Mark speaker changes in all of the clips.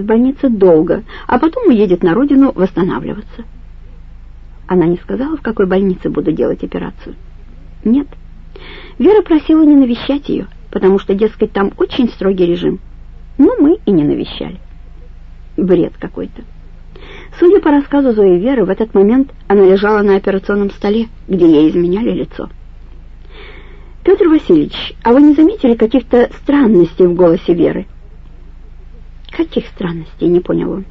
Speaker 1: в больнице долго, а потом уедет на родину восстанавливаться. Она не сказала, в какой больнице буду делать операцию. Нет. Вера просила не навещать ее, потому что, дескать, там очень строгий режим. Но мы и не навещали. Бред какой-то. Судя по рассказу Зои Веры, в этот момент она лежала на операционном столе, где ей изменяли лицо. «Петр Васильевич, а вы не заметили каких-то странностей в голосе Веры?» «Каких странностей?» — не понял он.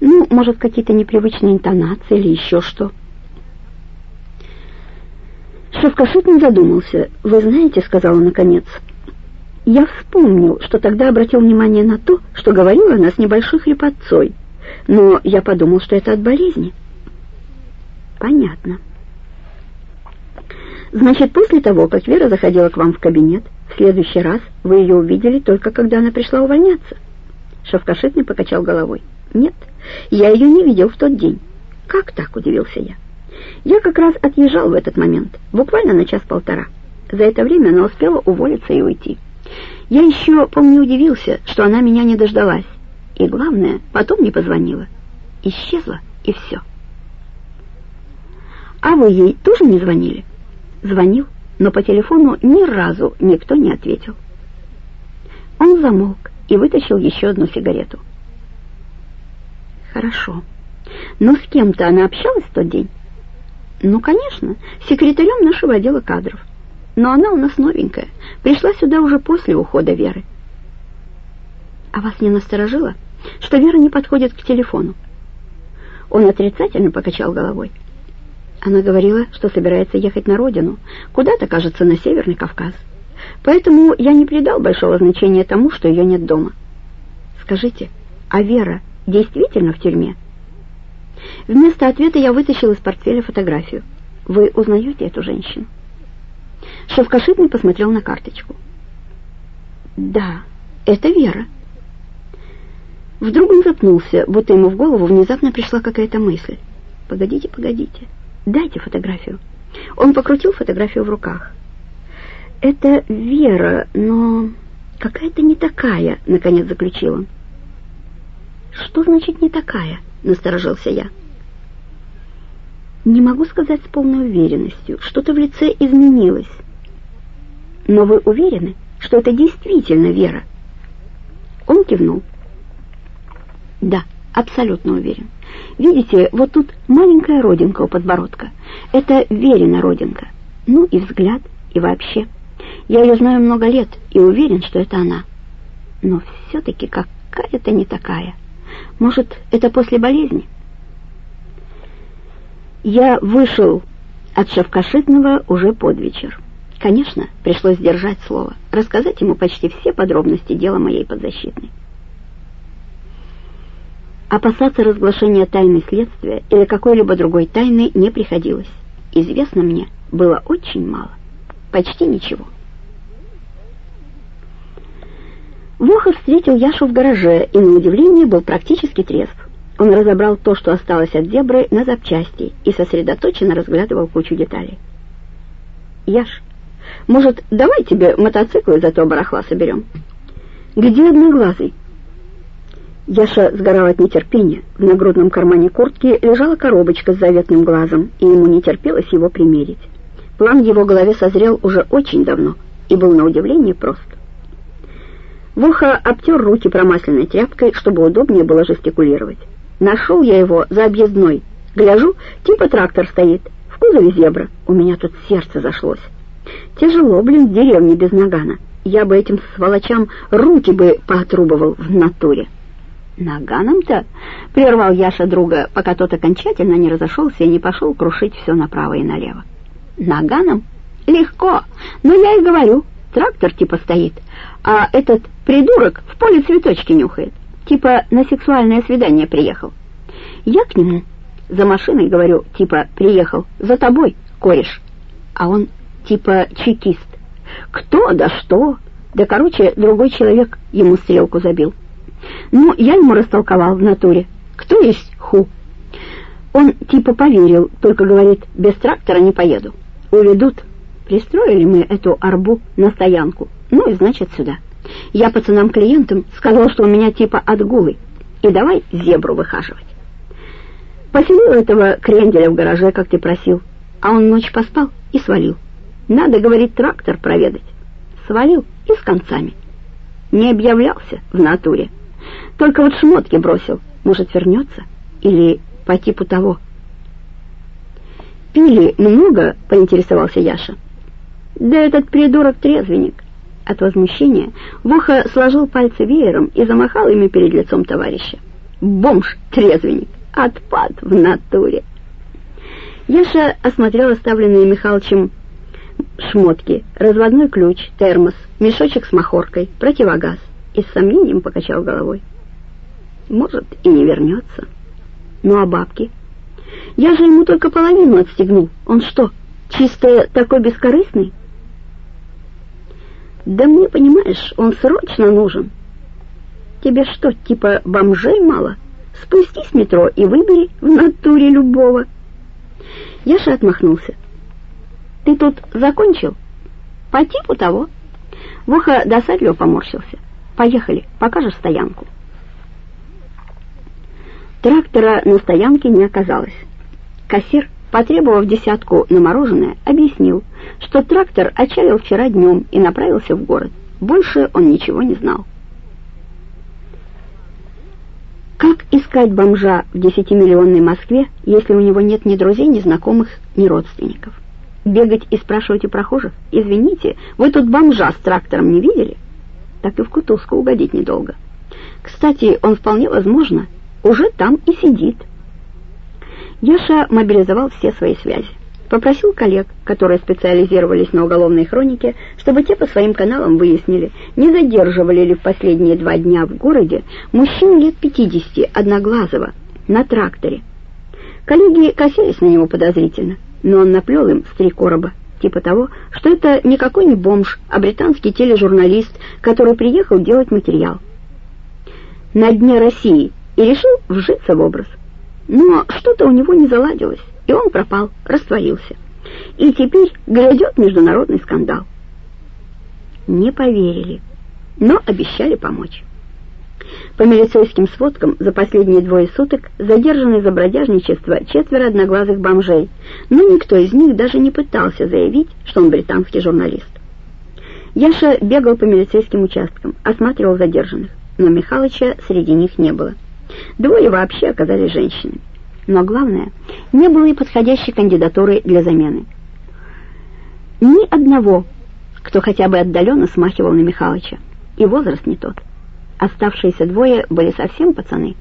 Speaker 1: «Ну, может, какие-то непривычные интонации или еще что?» Шевкашит задумался. «Вы знаете, — сказал он наконец, — я вспомнил, что тогда обратил внимание на то, что говорила она с небольшой хрипотцой, но я подумал, что это от болезни». «Понятно». «Значит, после того, как Вера заходила к вам в кабинет, в следующий раз вы ее увидели только когда она пришла увольняться?» Шовкашитный покачал головой. «Нет, я ее не видел в тот день». «Как так?» — удивился я. «Я как раз отъезжал в этот момент, буквально на час-полтора. За это время она успела уволиться и уйти. Я еще, помню, удивился, что она меня не дождалась. И главное, потом не позвонила. Исчезла, и все». «А вы ей тоже не звонили?» «Звонил, но по телефону ни разу никто не ответил». Он замолк и вытащил еще одну сигарету. «Хорошо. Но с кем-то она общалась в тот день?» «Ну, конечно, с секретарем нашего отдела кадров. Но она у нас новенькая, пришла сюда уже после ухода Веры». «А вас не насторожило, что Вера не подходит к телефону?» Он отрицательно покачал головой. Она говорила, что собирается ехать на родину, куда-то, кажется, на Северный Кавказ. Поэтому я не придал большого значения тому, что ее нет дома. Скажите, а Вера действительно в тюрьме? Вместо ответа я вытащил из портфеля фотографию. Вы узнаете эту женщину? Шевкашитный посмотрел на карточку. Да, это Вера. Вдруг он запнулся, будто ему в голову внезапно пришла какая-то мысль. «Погодите, погодите, дайте фотографию». Он покрутил фотографию в руках. «Это Вера, но какая-то не такая», — наконец заключил он. «Что значит «не такая»?» — насторожился я. «Не могу сказать с полной уверенностью. Что-то в лице изменилось. Но вы уверены, что это действительно Вера?» Он кивнул. «Да, абсолютно уверен. Видите, вот тут маленькая родинка у подбородка. Это Верина родинка. Ну и взгляд, и вообще». Я ее знаю много лет и уверен, что это она. Но все-таки какая-то не такая. Может, это после болезни? Я вышел от Шевкашитного уже под вечер. Конечно, пришлось держать слово, рассказать ему почти все подробности дела моей подзащитной. Опасаться разглашения тайны следствия или какой-либо другой тайны не приходилось. Известно мне было очень мало, почти ничего. Воха встретил Яшу в гараже и, на удивление, был практически трезв. Он разобрал то, что осталось от зебры, на запчасти и сосредоточенно разглядывал кучу деталей. «Яш, может, давай тебе мотоцикл из этого барахла соберем?» «Где одноглазый?» Яша сгорал от нетерпения. В нагрудном кармане куртки лежала коробочка с заветным глазом, и ему не терпелось его примерить. План в его голове созрел уже очень давно и был на удивление прост. Воха обтер руки промасленной тряпкой, чтобы удобнее было жестикулировать. Нашел я его за объездной. Гляжу, типа трактор стоит. В кузове зебра. У меня тут сердце зашлось. Тяжело, блин, в деревне без нагана. Я бы этим сволочам руки бы поотрубывал в натуре. «Наганом-то?» — прервал Яша друга, пока тот окончательно не разошелся и не пошел крушить все направо и налево. «Наганом? Легко. Но я и говорю, трактор типа стоит, а этот придурок в поле цветочки нюхает. Типа на сексуальное свидание приехал. Я к нему за машиной говорю, типа приехал, за тобой, кореш. А он типа чекист. Кто да что? Да, короче, другой человек ему стрелку забил. Ну, я ему растолковал в натуре. Кто есть ху? Он типа поверил, только говорит, без трактора не поеду. Уведут. Пристроили мы эту арбу на стоянку. Ну и значит сюда. Я пацанам-клиентам сказал, что у меня типа отгулы. и давай зебру выхаживать. Поселил этого кренделя в гараже, как ты просил, а он ночь поспал и свалил. Надо, говорит, трактор проведать. Свалил и с концами. Не объявлялся в натуре. Только вот шмотки бросил. Может, вернется? Или по типу того. «Пили много?» — поинтересовался Яша. «Да этот придурок-трезвенник!» От возмущения Воха сложил пальцы веером и замахал ими перед лицом товарища. «Бомж-трезвенник! Отпад в натуре!» Яша осмотрел оставленные Михалычем шмотки, разводной ключ, термос, мешочек с махоркой, противогаз и с сомнением покачал головой. «Может, и не вернется. Ну а бабки?» Я же ему только половину отстегнул. Он что, чисто такой бескорыстный? Да мне, понимаешь, он срочно нужен. Тебе что, типа бомжей мало? Спустись в метро и выбери в натуре любого. Яша отмахнулся. Ты тут закончил? По типу того. Воха досадливо поморщился. Поехали, покажешь стоянку. Трактора на стоянке не оказалось. Кассир, потребовав десятку на мороженое, объяснил, что трактор отчалил вчера днем и направился в город. Больше он ничего не знал. Как искать бомжа в десятимиллионной Москве, если у него нет ни друзей, ни знакомых, ни родственников? Бегать и спрашивать у прохожих, «Извините, вы тут бомжа с трактором не видели?» Так и в кутузку угодить недолго. Кстати, он вполне возможно уже там и сидит. Яша мобилизовал все свои связи. Попросил коллег, которые специализировались на уголовной хронике, чтобы те по своим каналам выяснили, не задерживали ли в последние два дня в городе мужчин лет 50 одноглазого на тракторе. Коллеги косились на него подозрительно, но он наплел им с три короба, типа того, что это никакой не бомж, а британский тележурналист, который приехал делать материал. На дне России и решил вжиться в образ. Но что-то у него не заладилось, и он пропал, растворился. И теперь грядет международный скандал. Не поверили, но обещали помочь. По милицейским сводкам за последние двое суток задержаны за бродяжничество четверо одноглазых бомжей, но никто из них даже не пытался заявить, что он британский журналист. Яша бегал по милицейским участкам, осматривал задержанных, но Михалыча среди них не было. Двое вообще оказались женщинами. Но главное, не было и подходящей кандидатуры для замены. Ни одного, кто хотя бы отдаленно смахивал на Михалыча. И возраст не тот. Оставшиеся двое были совсем пацаны.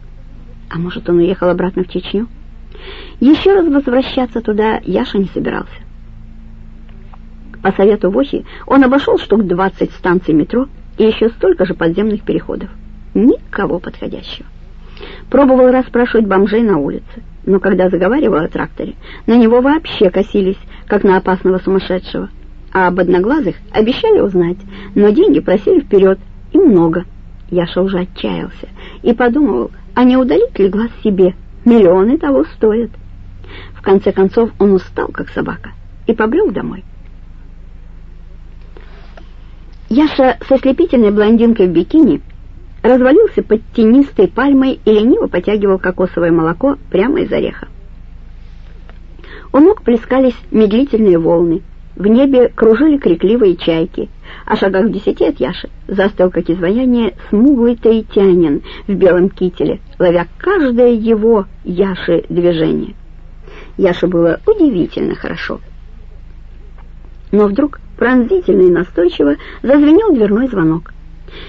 Speaker 1: А может, он уехал обратно в Чечню? Еще раз возвращаться туда Яша не собирался. По совету Вохи он обошел штук 20 станций метро и еще столько же подземных переходов. Никого подходящего. Пробовал расспрашивать бомжей на улице, но когда заговаривал о тракторе, на него вообще косились, как на опасного сумасшедшего. А об одноглазых обещали узнать, но деньги просили вперед, и много. Яша уже отчаялся и подумывал, а не удалить ли глаз себе, миллионы того стоят. В конце концов он устал, как собака, и побрел домой. Яша со слепительной блондинкой в бикини развалился под тенистой пальмой и лениво потягивал кокосовое молоко прямо из ореха. У ног плескались медлительные волны, в небе кружили крикливые чайки, а шагах в десяти от Яши застыл, как изваяние, смуглый таитянин в белом кителе, ловя каждое его Яши движение. Яше было удивительно хорошо. Но вдруг пронзительно и настойчиво зазвенел дверной звонок.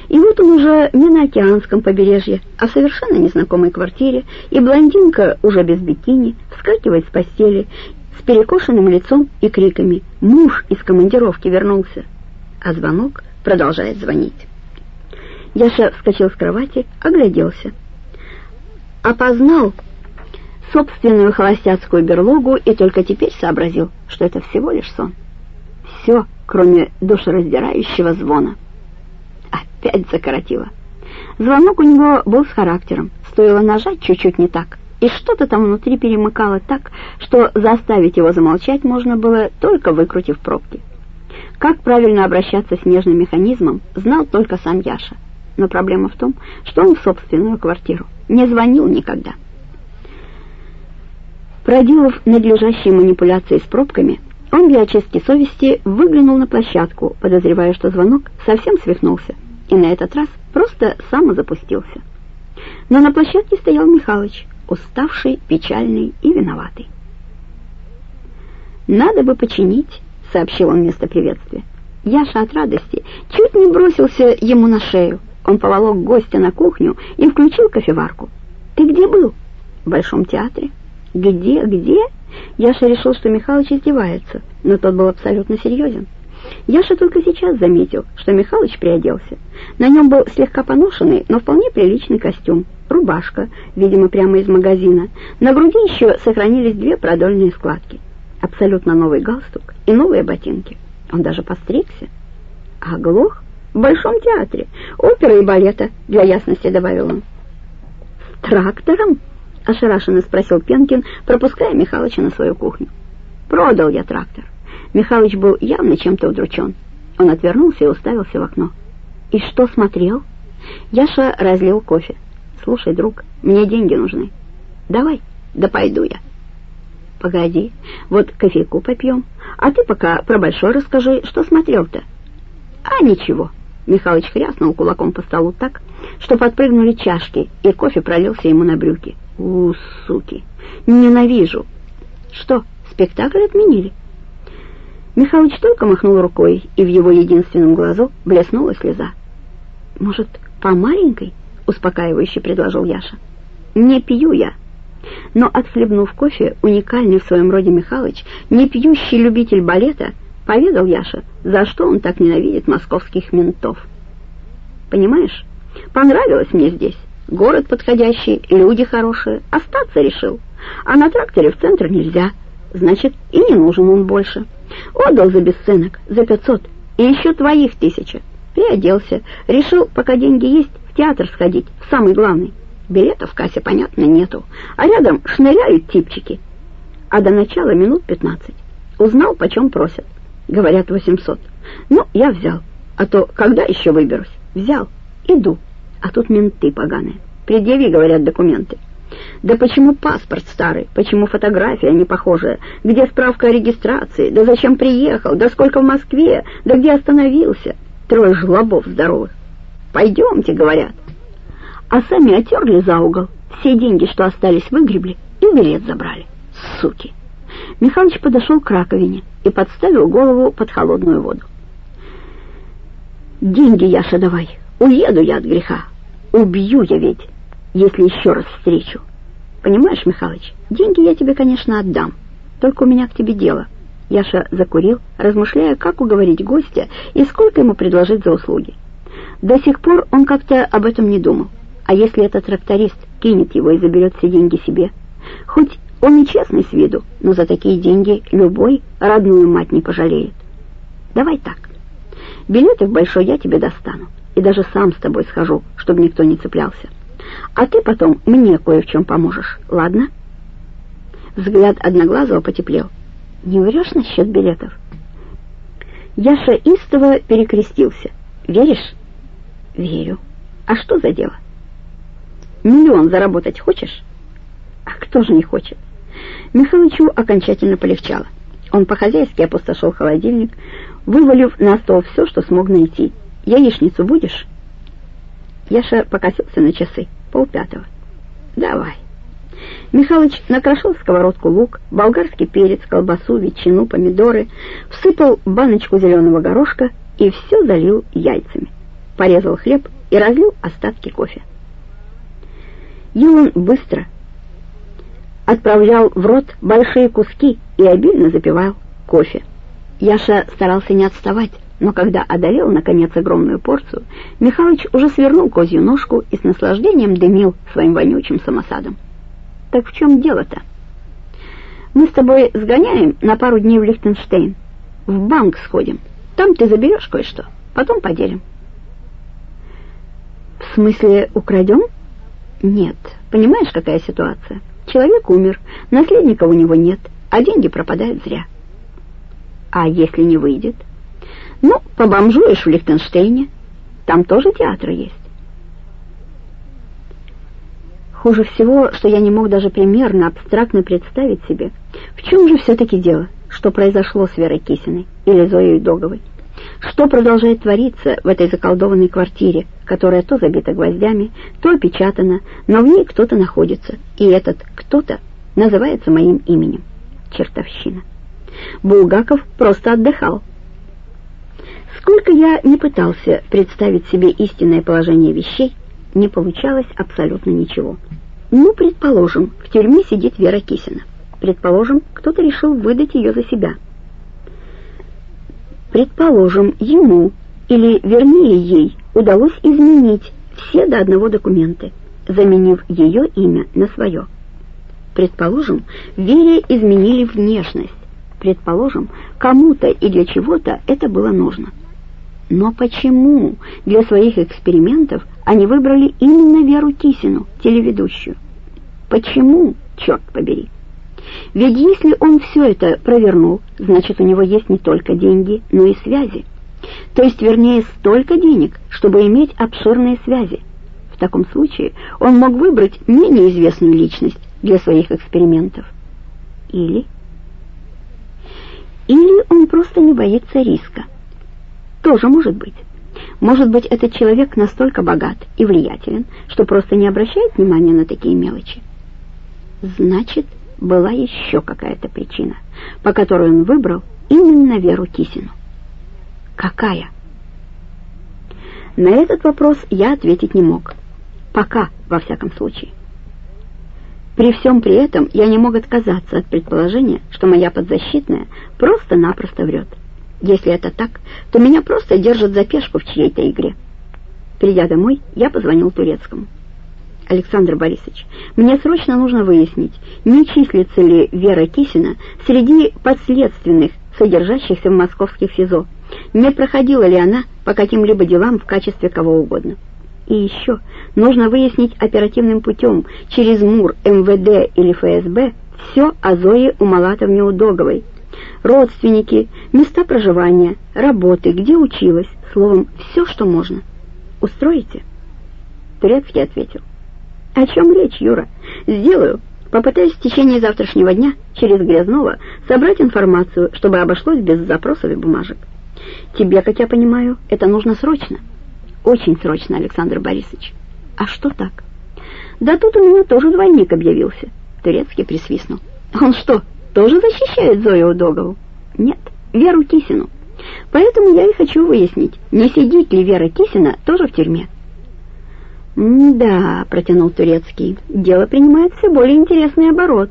Speaker 1: И вот он уже не на океанском побережье, а в совершенно незнакомой квартире, и блондинка уже без бикини вскакивает с постели с перекошенным лицом и криками «Муж из командировки вернулся!» А звонок продолжает звонить. Яша вскочил с кровати, огляделся. Опознал собственную холостяцкую берлогу и только теперь сообразил, что это всего лишь сон. Все, кроме душераздирающего звона опять закоротило. Звонок у него был с характером, стоило нажать чуть-чуть не так, и что-то там внутри перемыкало так, что заставить его замолчать можно было, только выкрутив пробки. Как правильно обращаться с нежным механизмом, знал только сам Яша. Но проблема в том, что он в собственную квартиру. Не звонил никогда. Проделав надлежащие манипуляции с пробками, он для очистки совести выглянул на площадку, подозревая, что звонок совсем свихнулся, и на этот раз просто самозапустился. Но на площадке стоял Михалыч, уставший, печальный и виноватый. «Надо бы починить», — сообщил он вместо приветствия. Яша от радости чуть не бросился ему на шею. Он поволок гостя на кухню и включил кофеварку. «Ты где был?» «В Большом театре». «Где, где?» Яша решил, что Михалыч издевается, но тот был абсолютно серьезен. Яша только сейчас заметил, что Михалыч приоделся. На нем был слегка поношенный, но вполне приличный костюм, рубашка, видимо, прямо из магазина. На груди еще сохранились две продольные складки. Абсолютно новый галстук и новые ботинки. Он даже постригся. А глох в Большом театре, оперы и балета, для ясности добавил он. «С трактором?» — ошарашенно спросил Пенкин, пропуская Михалыча на свою кухню. «Продал я трактор». Михалыч был явно чем-то удручен. Он отвернулся и уставился в окно. «И что смотрел?» Яша разлил кофе. «Слушай, друг, мне деньги нужны». «Давай, да пойду я». «Погоди, вот кофейку попьем, а ты пока про большой расскажи, что смотрел-то». «А ничего». Михалыч хряснул кулаком по столу так, что подпрыгнули чашки, и кофе пролился ему на брюки. «У, суки! Ненавижу!» «Что, спектакль отменили?» Михалыч только махнул рукой, и в его единственном глазу блеснула слеза. «Может, по маленькой?» — успокаивающе предложил Яша. «Не пью я». Но, отхлебнув кофе, уникальный в своем роде Михалыч, не пьющий любитель балета, поведал Яша, за что он так ненавидит московских ментов. «Понимаешь, понравилось мне здесь. Город подходящий, люди хорошие. Остаться решил. А на тракторе в центр нельзя. Значит, и не нужен он больше. Отдал за бесценок, за пятьсот. И еще твоих тысяча. Приоделся. Решил, пока деньги есть, в театр сходить, в самый главный. Билетов в кассе, понятно, нету. А рядом шныряют типчики. А до начала минут пятнадцать. Узнал, почем просят. Говорят, восемьсот. Ну, я взял. А то когда еще выберусь? Взял. Иду. А тут менты поганые. Предъяви, говорят, документы. Да почему паспорт старый? Почему фотография не похожая? Где справка о регистрации? Да зачем приехал? Да сколько в Москве? Да где остановился? Трое жлобов здоровых. Пойдемте, говорят. А сами отерли за угол. Все деньги, что остались, выгребли и билет забрали. Суки. Михалыч подошел к раковине и подставил голову под холодную воду. «Деньги, Яша, давай. Уеду я от греха. Убью я ведь, если еще раз встречу. Понимаешь, Михалыч, деньги я тебе, конечно, отдам. Только у меня к тебе дело. Яша закурил, размышляя, как уговорить гостя и сколько ему предложить за услуги. До сих пор он как-то об этом не думал. А если этот тракторист кинет его и заберет все деньги себе? Хоть он и честный с виду, но за такие деньги любой родную мать не пожалеет. Давай так. Билеты в большой я тебе достану и даже сам с тобой схожу, чтобы никто не цеплялся. А ты потом мне кое в чем поможешь, ладно?» Взгляд Одноглазого потеплел. «Не врешь насчет билетов?» Яша истово перекрестился. «Веришь?» «Верю. А что за дело?» «Миллион заработать хочешь?» «А кто же не хочет?» Михалычу окончательно полегчало. Он по-хозяйски опустошил холодильник, вывалив на стол все, что смог найти — Яичницу будешь?» Яша покосился на часы. Полпятого. «Давай». Михалыч накрошил в сковородку лук, болгарский перец, колбасу, ветчину, помидоры, всыпал баночку зеленого горошка и все залил яйцами. Порезал хлеб и разлил остатки кофе. Ел быстро. Отправлял в рот большие куски и обильно запивал кофе. Яша старался не отставать, но когда одолел, наконец, огромную порцию, Михалыч уже свернул козью ножку и с наслаждением дымил своим вонючим самосадом. «Так в чем дело-то?» «Мы с тобой сгоняем на пару дней в Лихтенштейн. В банк сходим. Там ты заберешь кое-что. Потом поделим». «В смысле, украдем?» «Нет. Понимаешь, какая ситуация? Человек умер, наследника у него нет, а деньги пропадают зря». «А если не выйдет?» Ну, побомжуешь в Лихтенштейне. Там тоже театры есть. Хуже всего, что я не мог даже примерно абстрактно представить себе, в чем же все-таки дело, что произошло с Верой Кисиной или Зоей Договой. Что продолжает твориться в этой заколдованной квартире, которая то забита гвоздями, то опечатана, но в ней кто-то находится, и этот кто-то называется моим именем. Чертовщина. Булгаков просто отдыхал. Сколько я не пытался представить себе истинное положение вещей, не получалось абсолютно ничего. Ну, предположим, в тюрьме сидит Вера Кисина. Предположим, кто-то решил выдать ее за себя. Предположим, ему, или вернее ей, удалось изменить все до одного документы, заменив ее имя на свое. Предположим, Вере изменили внешность. Предположим, кому-то и для чего-то это было нужно. Но почему для своих экспериментов они выбрали именно Веру Кисину, телеведущую? Почему, черт побери? Ведь если он все это провернул, значит, у него есть не только деньги, но и связи. То есть, вернее, столько денег, чтобы иметь обширные связи. В таком случае он мог выбрать менее известную личность для своих экспериментов. Или... Или он просто не боится риска. Тоже может быть. Может быть, этот человек настолько богат и влиятелен, что просто не обращает внимания на такие мелочи. Значит, была еще какая-то причина, по которой он выбрал именно Веру Кисину. Какая? На этот вопрос я ответить не мог. Пока, во всяком случае. При всем при этом я не мог отказаться от предположения, что моя подзащитная просто-напросто врет. Если это так, то меня просто держат за пешку в чьей-то игре. Придя домой, я позвонил турецкому. Александр Борисович, мне срочно нужно выяснить, не числится ли Вера Кисина среди подследственных, содержащихся в московских СИЗО, не проходила ли она по каким-либо делам в качестве кого угодно. И еще нужно выяснить оперативным путем через МУР, МВД или ФСБ все о Зое Умалатовне Удоговой. Родственники, места проживания, работы, где училась, словом, все, что можно. Устроите? Турецкий ответил. О чем речь, Юра? Сделаю. Попытаюсь в течение завтрашнего дня через Грязнова собрать информацию, чтобы обошлось без запросов и бумажек. Тебе, как я понимаю, это нужно срочно. Очень срочно, Александр Борисович. А что так? Да тут у меня тоже двойник объявился. Турецкий присвистнул. Он что, тоже защищает Зою Удогову? Нет, Веру Кисину. Поэтому я и хочу выяснить, не сидит ли Вера Кисина тоже в тюрьме. «Да», — протянул Турецкий, — «дело принимает все более интересный оборот».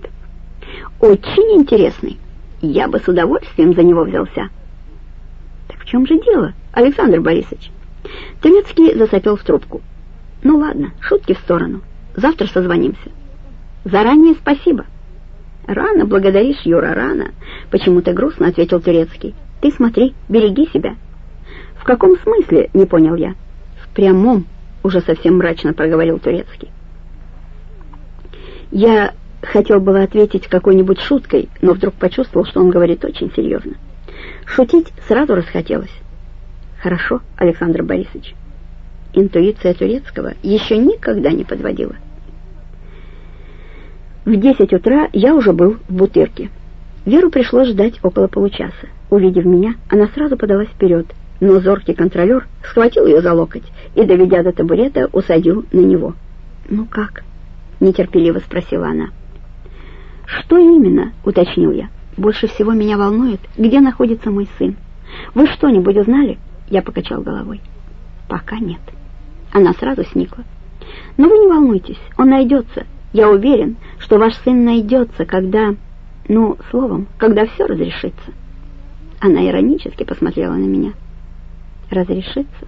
Speaker 1: «Очень интересный. Я бы с удовольствием за него взялся». «Так в чем же дело, Александр Борисович?» Турецкий засопел в трубку. «Ну ладно, шутки в сторону. Завтра созвонимся». «Заранее спасибо». «Рано благодаришь, Юра, рано», — почему-то грустно ответил Турецкий. «Ты смотри, береги себя». «В каком смысле?» — не понял я. «В прямом», — уже совсем мрачно проговорил Турецкий. Я хотел было ответить какой-нибудь шуткой, но вдруг почувствовал, что он говорит очень серьезно. Шутить сразу расхотелось. Хорошо, Александр Борисович. Интуиция турецкого еще никогда не подводила. В десять утра я уже был в Бутырке. Веру пришлось ждать около получаса. Увидев меня, она сразу подалась вперед, но зоркий контролер схватил ее за локоть и, доведя до табурета, усадил на него. «Ну как?» — нетерпеливо спросила она. «Что именно?» — уточнил я. «Больше всего меня волнует, где находится мой сын. Вы что-нибудь узнали?» Я покачал головой. «Пока нет». Она сразу сникла. «Но вы не волнуйтесь, он найдется. Я уверен, что ваш сын найдется, когда... Ну, словом, когда все разрешится». Она иронически посмотрела на меня разрешится?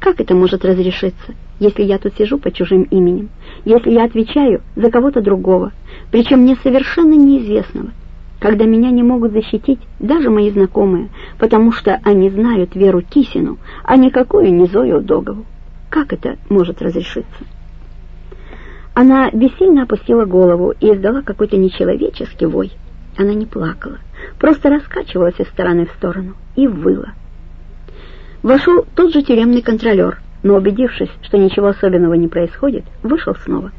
Speaker 1: Как это может разрешиться, если я тут сижу под чужим именем, если я отвечаю за кого-то другого, причем мне совершенно неизвестного, когда меня не могут защитить даже мои знакомые, потому что они знают Веру Кисину, а никакую не Зою Догову? Как это может разрешиться? Она бессильно опустила голову и издала какой-то нечеловеческий вой. Она не плакала, просто раскачивалась из стороны в сторону и выла. Вошел тот же тюремный контролер, но, убедившись, что ничего особенного не происходит, вышел снова.